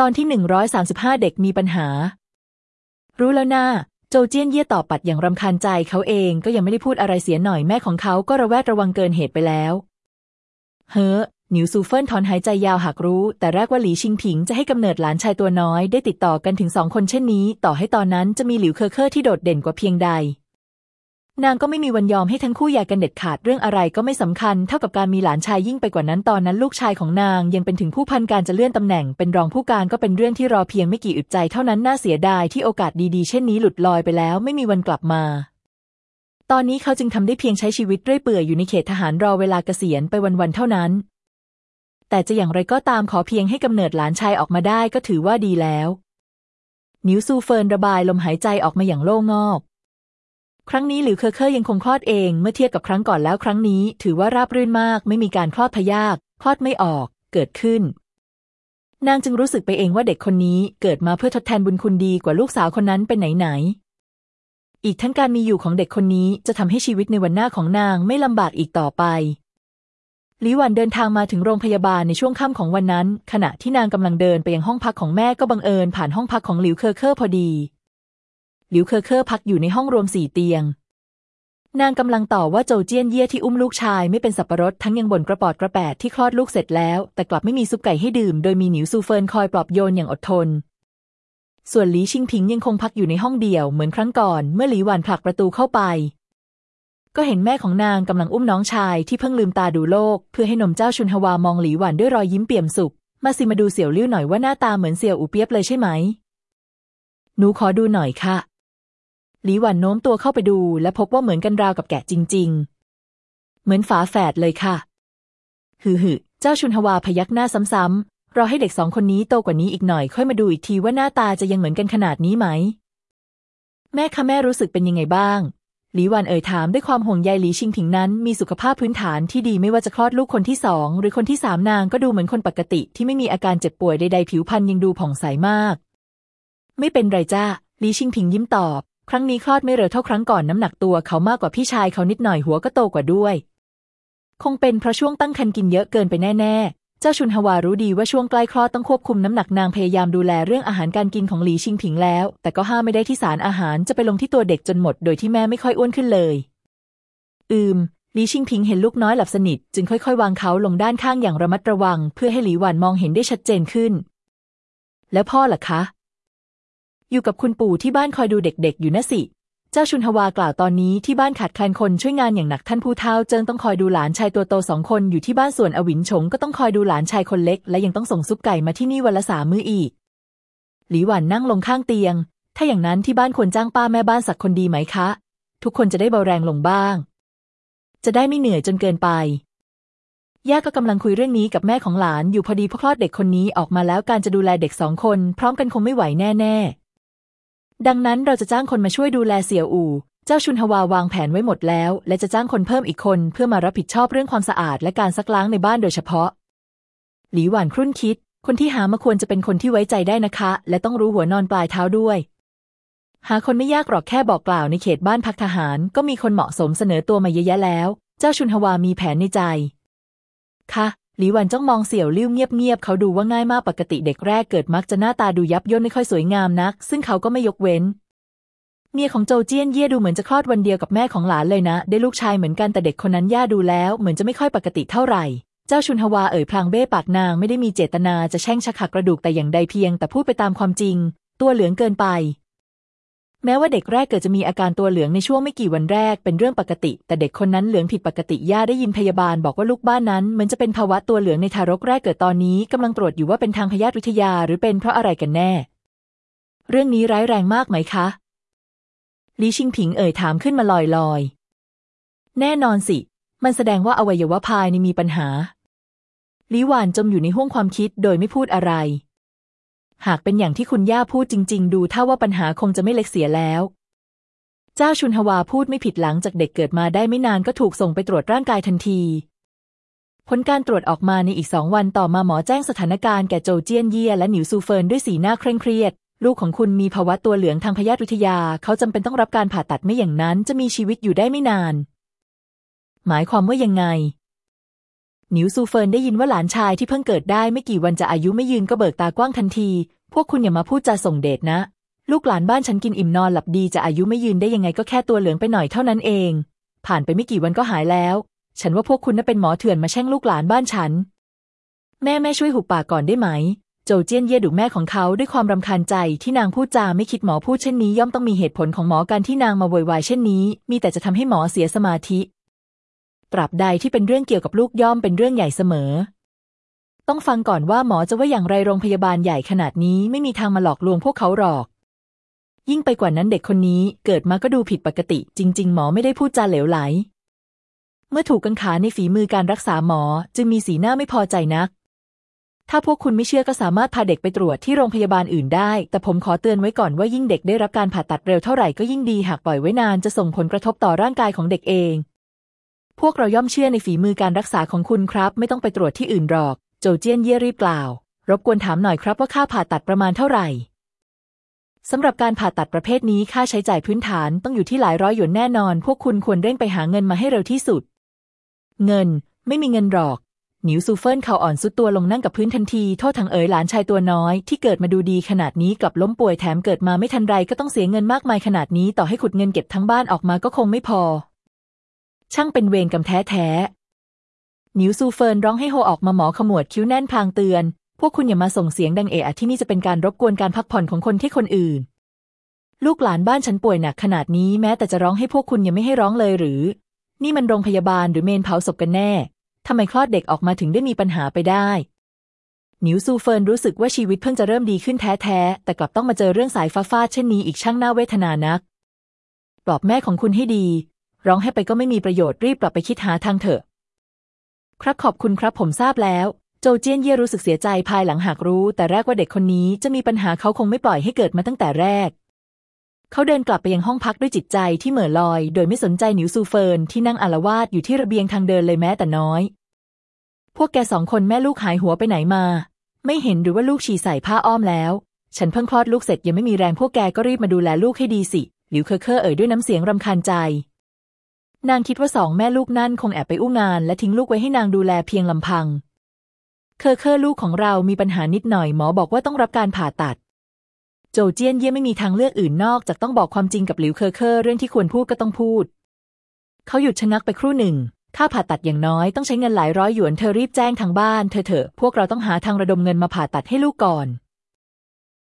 ตอนที่ 135 เด็กมีปัญหา รู้แล้วนะโจเจี้ยนเย่ตอบปัดอย่างรำคาญใจเขาเองก็ยังไม่ได้พูดอะไรเสียหน่อยแม่ของเขาก็ระแวดระวังเกินเหตุไปแล้ว เฮ้อหนิวซูเฟินถอนหายใจยาวหากรู้ แต่แรกว่าหลีชิงผิงจะให้กำเนิดหลานชายตัวน้อยได้ติดต่อกันถึงสองคนเช่นนี้ ต่อให้ตอนนั้นจะมีหลิวเคอเคอร์ที่โดดเด่นกว่าเพียงใด นางก็ไม่มีวันยอมให้ทั้งคู่หย่ากันเด็ดขาดเรื่องอะไรก็ไม่สำคัญ เท่ากับการมีหลานชายยิ่งไปกว่านั้นตอนนั้นลูกชายของนางยังเป็นถึงผู้พันการจะเลื่อนตำแหน่งเป็นรองผู้การก็เป็นเรื่องที่รอเพียงไม่กี่อึดใจเท่านั้นน่าเสียดายที่โอกาสดีๆ เช่นนี้หลุดลอยไปแล้วไม่มีวันกลับมา ตอนนี้เขาจึงทำได้เพียงใช้ชีวิตเรื่อยเปื่อยอยู่ในเขตทหารรอเวลาเกษียณไปวันๆเท่านั้น แต่จะอย่างไรก็ตามขอเพียงให้กำเนิดหลานชายออกมาได้ก็ถือว่าดีแล้ว หนิวซูเฟินระบายลมหายใจออกมาอย่างโล่งอก ครั้งนี้หลิวเคอเคอร์ยังคงคลอดเองเมื่อเทียบกับครั้งก่อนแล้วครั้งนี้ ถือว่าราบรื่นมาก ไม่มีการคลอดพยาธิคลอดไม่ออก เกิดขึ้น นางจึงรู้สึกไปเองว่าเด็กคนนี้เกิดมาเพื่อทดแทนบุญคุณดีกว่าลูกสาวคนนั้นเป็นไหนๆอีกทั้งการมีอยู่ของเด็กคนนี้จะทำให้ชีวิตในวันหน้าของนางไม่ลำบากอีกต่อไปหลีหวานเดินทางมาถึงโรงพยาบาลในช่วงค่ำของวันนั้น ขณะที่นางกำลังเดินไปยังห้องพักของแม่ก็บังเอิญผ่านห้องพักของหลิวเคอเคอร์พอดี หลิวเคอเคอร์พักอยู่ในห้องรวมสี่เตียง นางกำลังต่อว่าโจเจี้ยนเย่ที่อุ้มลูกชายไม่เป็นสับปะรดทั้งยังบ่นกระปอดกระแปดที่คลอดลูกเสร็จแล้ว แต่กลับไม่มีซุปไก่ให้ดื่ม โดยมีหนิวซูเฟินคอยปลอบโยนอย่างอดทน ส่วนหลีชิงพิงยังคงพักอยู่ในห้องเดี่ยวเหมือนครั้งก่อน เมื่อหลีหวานผลักประตูเข้าไป ก็เห็นแม่ของนางกำลังอุ้มน้องชายที่เพิ่งลืมตาดูโลก เพื่อให้นมเจ้าชุนฮวามองหลีหวานด้วยรอยยิ้มเปี่ยมสุขมาสิมาดูเสี่ยวลิ้วหน่อยว่าหน้าตาเหมือนเสี่ยวอูเปียบเลยใช่ไหม หนูขอดูหน่อยค่ะ หลีหวันโน้มตัวเข้าไปดู และพบว่าเหมือนกันราวกับแกะจริง ๆ เหมือนฝาแฝดเลยค่ะฮือฮึเจ้าชุนฮวาพยักหน้าซ้ำๆรอให้เด็กสองคนนี้โตกว่านี้อีกหน่อย ค่อยมาดูอีกทีว่าหน้าตาจะยังเหมือนกันขนาดนี้ไหม แม่คะแม่รู้สึกเป็นยังไงบ้างหลีหวันเอ่ยถามด้วยความห่วงใยหลีชิงผิงนั้น มีสุขภาพพื้นฐานที่ดีไม่ว่าจะคลอดลูกคนที่สองหรือคนที่สามนางก็ดูเหมือนคนปกติ ที่ไม่มีอาการเจ็บป่วยใดๆผิวพรรณยังดูผ่องใสมาก ไม่เป็นไรจ้าหลีชิงผิงยิ้มตอบ ครั้งนี้คลอดไม่เร็วเท่าครั้งก่อนน้ำหนักตัวเขามากกว่าพี่ชายเขานิดหน่อยหัวก็โตกว่าด้วย คงเป็นเพราะช่วงตั้งครรภ์กินเยอะเกินไปแน่ ๆ เจ้าชุนฮวารู้ดีว่าช่วงใกล้คลอดต้องควบคุมน้ำหนักนางพยายามดูแลเรื่องอาหารการกินของหลีชิงผิงแล้ว แต่ก็ห้ามไม่ได้ที่สารอาหารจะไปลงที่ตัวเด็กจนหมดโดยที่แม่ไม่ค่อยอ้วนขึ้นเลย อืมหลีชิงผิงเห็นลูกน้อยหลับสนิท จึงค่อยๆ วางเขาลงด้านข้างอย่างระมัดระวัง เพื่อให้หลีหวันมองเห็นได้ชัดเจนขึ้น แล้วพ่อล่ะคะ อยู่กับคุณปู่ที่บ้านคอยดูเด็กๆ อยู่นะสิ เจ้าชุนฮวากล่าวตอนนี้ที่บ้านขาดแคลนคนช่วยงานอย่างหนักท่านผู้เฒ่าเจิงต้องคอยดูหลานชายตัวโตสองคนอยู่ที่บ้านส่วนอวินฉงก็ต้องคอยดูหลานชายคนเล็ก และยังต้องส่งซุปไก่มาที่นี่วันละสามมื้ออีก หลีหวันนั่งลงข้างเตียง ถ้าอย่างนั้นที่บ้านควรจ้างป้าแม่บ้านสักคนดีไหมคะ ทุกคนจะได้เบาแรงลงบ้าง จะได้ไม่เหนื่อยจนเกินไปย่าก็กำลังคุยเรื่องนี้กับแม่ของหลานอยู่พอดีพอคลอดเด็กคนนี้ออกมาแล้วการจะดูแลเด็กสองคน พร้อมกันคงไม่ไหวแน่ๆ ดังนั้นเราจะจ้างคนมาช่วยดูแลเสี่ยวอู่ เจ้าชุนฮวาวางแผนไว้หมดแล้ว และจะจ้างคนเพิ่มอีกคนเพื่อมารับผิดชอบเรื่องความสะอาดและการซักล้างในบ้านโดยเฉพาะ หลีหวานครุ่นคิด คนที่หามาควรจะเป็นคนที่ไว้ใจได้นะคะ และต้องรู้หัวนอนปลายเท้าด้วย หาคนไม่ยากหรอกแค่บอกกล่าวในเขตบ้านพักทหาร ก็มีคนเหมาะสมเสนอตัวมาเยอะแยะแล้ว เจ้าชุนฮวามีแผนในใจค่ะ หลีหวันจ้องมองเสี่ยวลิ้วเงียบๆเขาดูว่าง่ายมากปกติเด็กแรกเกิดมักจะหน้าตาดูยับย่นไม่ค่อยสวยงามนัก ซึ่งเขาก็ไม่ยกเว้น เมียของโจเจี้ยนเย่ดูเหมือนจะคลอดวันเดียวกับแม่ของหลานเลยนะ ได้ลูกชายเหมือนกันแต่เด็กคนนั้นย่าดูแล้วเหมือนจะไม่ค่อยปกติเท่าไหร่ เจ้าชุนฮวาเอ่ยพลางเบ้ปากนางไม่ได้มีเจตนาจะแช่งชักหักกระดูกแต่อย่างใดเพียง แต่พูดไปตามความจริง ตัวเหลืองเกินไป แม้ว่าเด็กแรกเกิดจะมีอาการตัวเหลืองในช่วงไม่กี่วันแรกเป็นเรื่องปกติ แต่เด็กคนนั้นเหลืองผิดปกติย่าได้ยินพยาบาลบอกว่าลูกบ้านนั้นเหมือนจะเป็นภาวะตัวเหลืองในทารกแรกเกิดตอนนี้กำลังตรวจอยู่ว่าเป็นทางพยาธิวิทยาหรือเป็นเพราะอะไรกันแน่ เรื่องนี้ร้ายแรงมากไหมคะหลีชิงผิงเอ่ยถามขึ้นมาลอยๆแน่นอนสิ มันแสดงว่าอวัยวะภายในมีปัญหาหลีหวานจมอยู่ในห้วงความคิดโดยไม่พูดอะไร หากเป็นอย่างที่คุณย่าพูดจริง ๆ ดูท่าว่าปัญหาคงจะไม่เล็กเสียแล้ว เจ้าชุนฮวาพูดไม่ผิดหลังจากเด็กเกิดมาได้ไม่นานก็ถูกส่งไปตรวจร่างกายทันที ผลการตรวจออกมาในอีกสองวันต่อมาหมอแจ้งสถานการณ์แก่โจเจี้ยนเย่และหนิวซูเฟินด้วยสีหน้าเคร่งเครียด ลูกของคุณมีภาวะตัวเหลืองทางพยาธิวิทยา เขาจำเป็นต้องรับการผ่าตัดไม่อย่างนั้นจะมีชีวิตอยู่ได้ไม่นาน หมายความว่ายังไง หนิวซูเฟินได้ยินว่าหลานชายที่เพิ่งเกิดได้ไม่กี่วันจะอายุไม่ยืนก็เบิกตากว้างทันที พวกคุณอย่ามาพูดจาส่งเดชนะ ลูกหลานบ้านฉันกินอิ่มนอนหลับดีจะอายุไม่ยืนได้ยังไงก็แค่ตัวเหลืองไปหน่อยเท่านั้นเอง ผ่านไปไม่กี่วันก็หายแล้ว ฉันว่าพวกคุณน่ะเป็นหมอเถื่อนมาแช่งลูกหลานบ้านฉัน แม่แม่ช่วยหุบปากก่อนได้ไหม โจเจี้ยนเย่ดุแม่ของเขาด้วยความรำคาญใจที่นางพูดจาไม่คิดหมอพูดเช่นนี้ย่อมต้องมีเหตุผลของหมอการที่นางมาโวยวายเช่นนี้ มีแต่จะทำให้หมอเสียสมาธิ ราบใดที่เป็นเรื่องเกี่ยวกับลูกย่อมเป็นเรื่องใหญ่เสมอ ต้องฟังก่อนว่าหมอจะว่าอย่างไรโรงพยาบาลใหญ่ขนาดนี้ไม่มีทางมาหลอกลวงพวกเขาหรอก ยิ่งไปกว่านั้นเด็กคนนี้เกิดมาก็ดูผิดปกติ จริง ๆ หมอไม่ได้พูดจาเหลวไหล เมื่อถูกกังขาในฝีมือการรักษาหมอจึงมีสีหน้าไม่พอใจนัก ถ้าพวกคุณไม่เชื่อก็สามารถพาเด็กไปตรวจที่โรงพยาบาลอื่นได้ แต่ผมขอเตือนไว้ก่อนว่ายิ่งเด็กได้รับการผ่าตัดเร็วเท่าไหร่ก็ยิ่งดีหากปล่อยไว้นานจะส่งผลกระทบต่อร่างกายของเด็กเอง พวกเราย่อมเชื่อในฝีมือการรักษาของคุณครับ ไม่ต้องไปตรวจที่อื่นหรอก โจเจี้ยนเย่รีบกล่าว รบกวนถามหน่อยครับว่าค่าผ่าตัดประมาณเท่าไหร่สำหรับการผ่าตัดประเภทนี้ค่าใช้จ่ายพื้นฐานต้องอยู่ที่หลายร้อยหยวนแน่นอน พวกคุณควรเร่งไปหาเงินมาให้เร็วที่สุด เงิน ไม่มีเงินหรอก หนิวซูเฟินเข่าอ่อนทรุดตัวลงนั่งกับพื้นทันที โธ่ถังเอ๋ยหลานชายตัวน้อย ที่เกิดมาดูดีขนาดนี้กลับล้มป่วยแถมเกิดมาไม่ทันไรก็ต้องเสียเงินมากมายขนาดนี้ต่อให้ขุดเงินเก็บทั้งบ้านออกมาก็คงไม่พอ ช่างเป็นเวรกรรมแท้แท้หนิวซูเฟินร้องไห้โฮออกมาหมอขมวดคิ้วแน่นพลางเตือน พวกคุณอย่ามาส่งเสียงดังเอะอะที่นี่จะเป็นการรบกวนการพักผ่อนของคนไข้คนอื่น ลูกหลานบ้านฉันป่วยหนักขนาดนี้แม้แต่จะร้องไห้พวกคุณยังไม่ให้ร้องเลยหรือ นี่มันโรงพยาบาลหรือเมนเผาศพกันแน่ทำไมคลอดเด็กออกมาถึงได้มีปัญหาไปได้หนิวซูเฟินรู้สึกว่าชีวิตเพิ่งจะเริ่มดีขึ้นแท้ๆ แต่กลับต้องมาเจอเรื่องสายฟ้าฟาดเช่นนี้อีกช่างน่าเวทนานัก ปลอบแม่ของคุณให้ดี ร้องให้ไปก็ไม่มีประโยชน์รีบกลับไปคิดหาทางเถอะ ครับขอบคุณครับผมทราบแล้ว โจเจี้ยนเย่รู้สึกเสียใจภายหลังหากรู้ แต่แรกว่าเด็กคนนี้จะมีปัญหาเขาคงไม่ปล่อยให้เกิดมาตั้งแต่แรก เขาเดินกลับไปยังห้องพักด้วยจิตใจที่เหม่อลอย โดยไม่สนใจหนิวซูเฟินที่นั่งอาละวาดอยู่ที่ระเบียงทางเดินเลยแม้แต่น้อย พวกแกสองคนแม่ลูกหายหัวไปไหนมา ไม่เห็นหรือว่าลูกฉี่ใส่ผ้าอ้อมแล้ว ฉันเพิ่งคลอดลูกเสร็จยังไม่มีแรงพวกแกก็รีบมาดูแลลูกให้ดีสิหลิวเคอเคอร์เอ่ยด้วยน้ำเสียงรำคาญใจ นางคิดว่าสองแม่ลูกนั่นคงแอบไปอู้งาน และทิ้งลูกไว้ให้นางดูแลเพียงลำพัง เคอเคอร์ลูกของเรามีปัญหานิดหน่อยหมอบอกว่าต้องรับการผ่าตัด โจเจี้ยนเย่ไม่มีทางเลือกอื่นนอกจากต้องบอกความจริงกับหลิวเคอเคอเรื่องที่ควรพูดก็ต้องพูด เขาหยุดชะงักไปครู่หนึ่งค่าผ่าตัดอย่างน้อยต้องใช้เงินหลายร้อยหยวนเธอรีบแจ้งทางบ้านเธอเถอะพวกเราต้องหาทางระดมเงินมาผ่าตัดให้ลูกก่อน